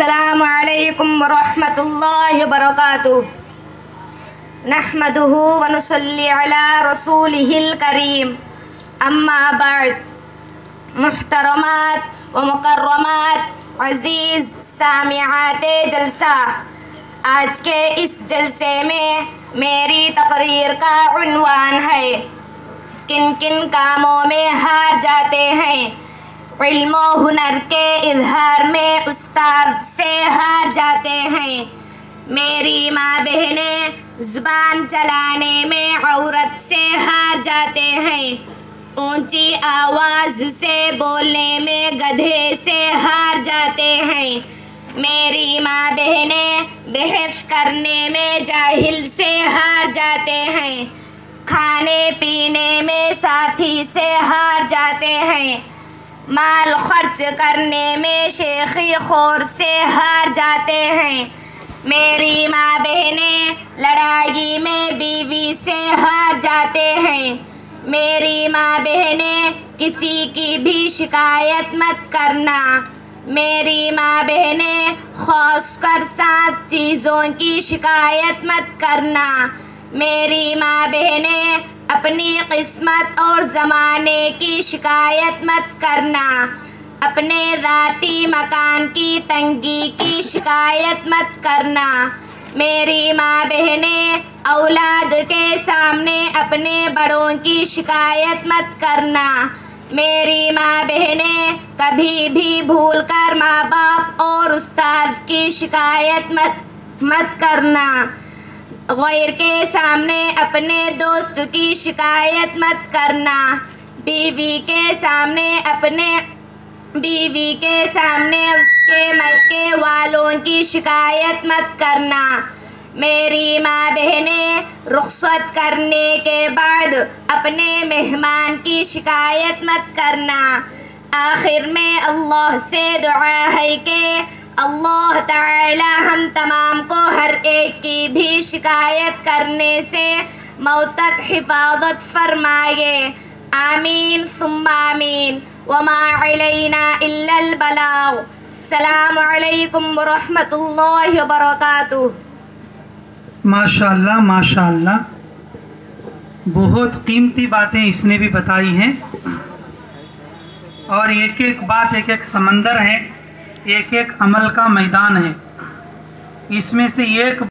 السلام علیکم ورحمۃ اللہ وبرکاتہ۔ نحمده ونصلي على رسوله الكريم اما بعد۔ محترمات و مکرمات عزیز سامعات جلسہ۔ آج کے اس جلسے میں میری تقریر کا عنوان ہے۔ کن کن کاموں میں ہار جاتے ہیں۔ علم و ہنر کے اظہار میں استاد سے ہار جاتے ہیں۔ میری ماں بہنیں زبان چلانے میں عورت سے ہار جاتے ہیں۔ اونچی آواز سے بولنے میں گدھے سے ہار جاتے ہیں۔ میری ماں بہنیں بحث کرنے میں جاہل سے ہار جاتے ہیں۔ کھانے پینے میں ساتھی سے ہار جاتے مال خرچ کرنے میں شیخی خور سے ہار جاتے ہیں۔ میری ماں بہنیں لڑائی میں بیوی سے ہار جاتے ہیں۔ میری ماں بہنیں کسی کی بھی شکایت مت کرنا۔ میری ماں بہنیں خاص کر سات چیزوں کی شکایت مت کرنا۔ میری ماں بہنیں اپنی قسمت اور زمانے کی شکایت مت کرنا۔ اپنے ذاتی مکان کی تنگی کی شکایت مت کرنا۔ میری ماں بہنیں اولاد کے سامنے اپنے بڑوں کی شکایت مت کرنا۔ میری ماں بہنیں کبھی بھی بھول کر ماں باپ اور استاد کی شکایت مت مت کرنا۔ غیر کے سامنے اپنے دوست کی شکایت مت کرنا۔ بیوی کے سامنے اپنے بیوی کے سامنے اس کے مکے والوں کی شکایت مت کرنا۔ میری ماں بہنیں رخصت کرنے کے بعد اپنے مہمان کی شکایت مت کرنا۔ آخر میں اللہ سے دعا ہے کہ اللہ تعالی کی شکایت کرنے سے موت تک حفاظت فرمائے۔ آمین، ثم آمین۔ وما علینا الا البلاغ۔ السلام علیکم ورحمۃ اللہ وبرکاتہ۔ ماشاء اللہ ماشاء اللہ بہت قیمتی باتیں اس نے بھی بتائی ہیں۔ اور ایک ایک بات، ایک ایک سمندر ہے ایک ایک عمل کا میدان ہے اس میں سے ایک